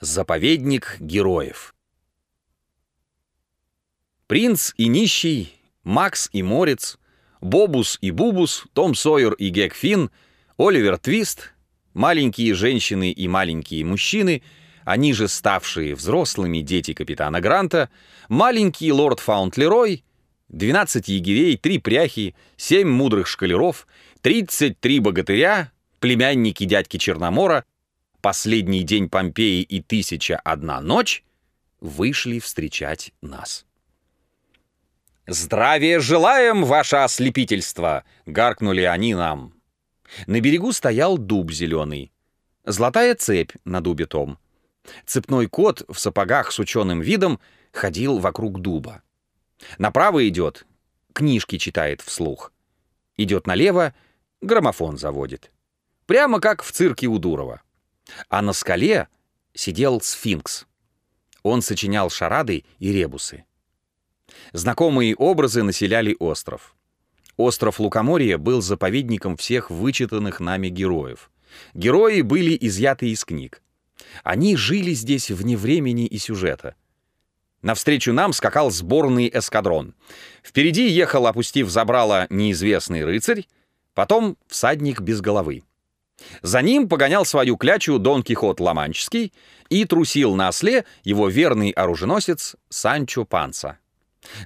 Заповедник героев. Принц и нищий, Макс и Морец, Бобус и Бубус, Том Сойер и Гек Финн, Оливер Твист, маленькие женщины и маленькие мужчины, они же ставшие взрослыми дети капитана Гранта, маленький лорд Фаунтлерой, 12 егерей, три пряхи, 7 мудрых шкалеров, 33 богатыря, племянники дядьки Черномора — «Последний день Помпеи» и «Тысяча одна ночь» вышли встречать нас. «Здравия желаем, ваше ослепительство!» — гаркнули они нам. На берегу стоял дуб зеленый. Золотая цепь на дубе том. Цепной кот в сапогах с ученым видом ходил вокруг дуба. Направо идет, книжки читает вслух. Идет налево, граммофон заводит. Прямо как в цирке у Дурова. А на скале сидел сфинкс. Он сочинял шарады и ребусы. Знакомые образы населяли остров. Остров Лукоморья был заповедником всех вычитанных нами героев. Герои были изъяты из книг. Они жили здесь вне времени и сюжета. Навстречу нам скакал сборный эскадрон. Впереди ехал, опустив забрало, неизвестный рыцарь, потом всадник без головы. За ним погонял свою клячу Дон Кихот Ламанческий и трусил на осле его верный оруженосец Санчо Панса.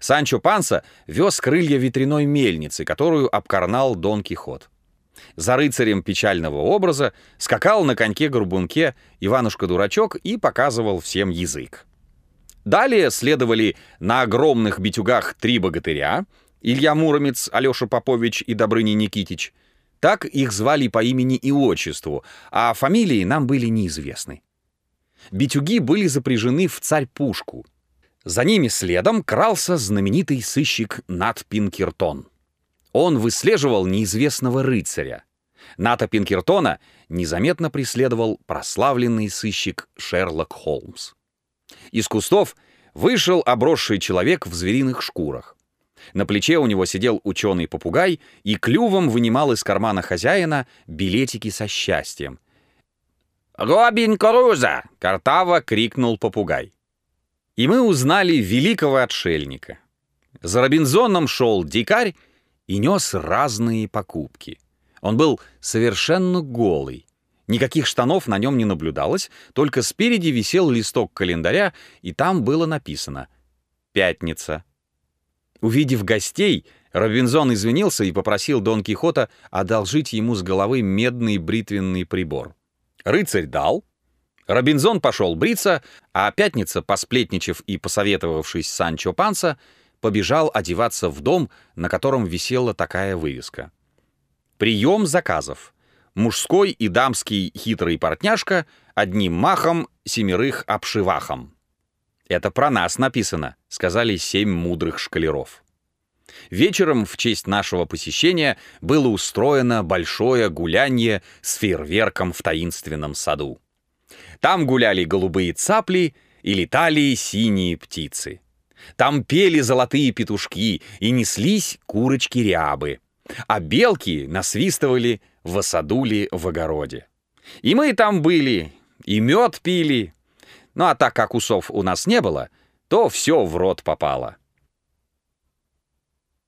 Санчо Панса вез крылья ветряной мельницы, которую обкарнал Дон Кихот. За рыцарем печального образа скакал на коньке-горбунке Иванушка-дурачок и показывал всем язык. Далее следовали на огромных битюгах три богатыря — Илья Муромец, Алеша Попович и Добрыня Никитич — так их звали по имени и отчеству, а фамилии нам были неизвестны. Битюги были запряжены в царь-пушку. За ними следом крался знаменитый сыщик Нат Пинкертон. Он выслеживал неизвестного рыцаря. Ната Пинкертона незаметно преследовал прославленный сыщик Шерлок Холмс. Из кустов вышел обросший человек в звериных шкурах. На плече у него сидел ученый-попугай и клювом вынимал из кармана хозяина билетики со счастьем. «Робин Круза!» — картаво крикнул попугай. И мы узнали великого отшельника. За Робинзоном шел дикарь и нес разные покупки. Он был совершенно голый. Никаких штанов на нем не наблюдалось, только спереди висел листок календаря, и там было написано «Пятница, Увидев гостей, Робинзон извинился и попросил Дон Кихота одолжить ему с головы медный бритвенный прибор. Рыцарь дал. Робинзон пошел бриться, а Пятница, посплетничав и посоветовавшись с Санчо Панса, побежал одеваться в дом, на котором висела такая вывеска. «Прием заказов. Мужской и дамский хитрый портняшка одним махом семерых обшивахом». «Это про нас написано», — сказали семь мудрых шкалеров. Вечером в честь нашего посещения было устроено большое гулянье с фейерверком в таинственном саду. Там гуляли голубые цапли и летали синие птицы. Там пели золотые петушки и неслись курочки-рябы, а белки насвистывали в осадуле в огороде. И мы там были, и мед пили, ну а так как усов у нас не было, то все в рот попало.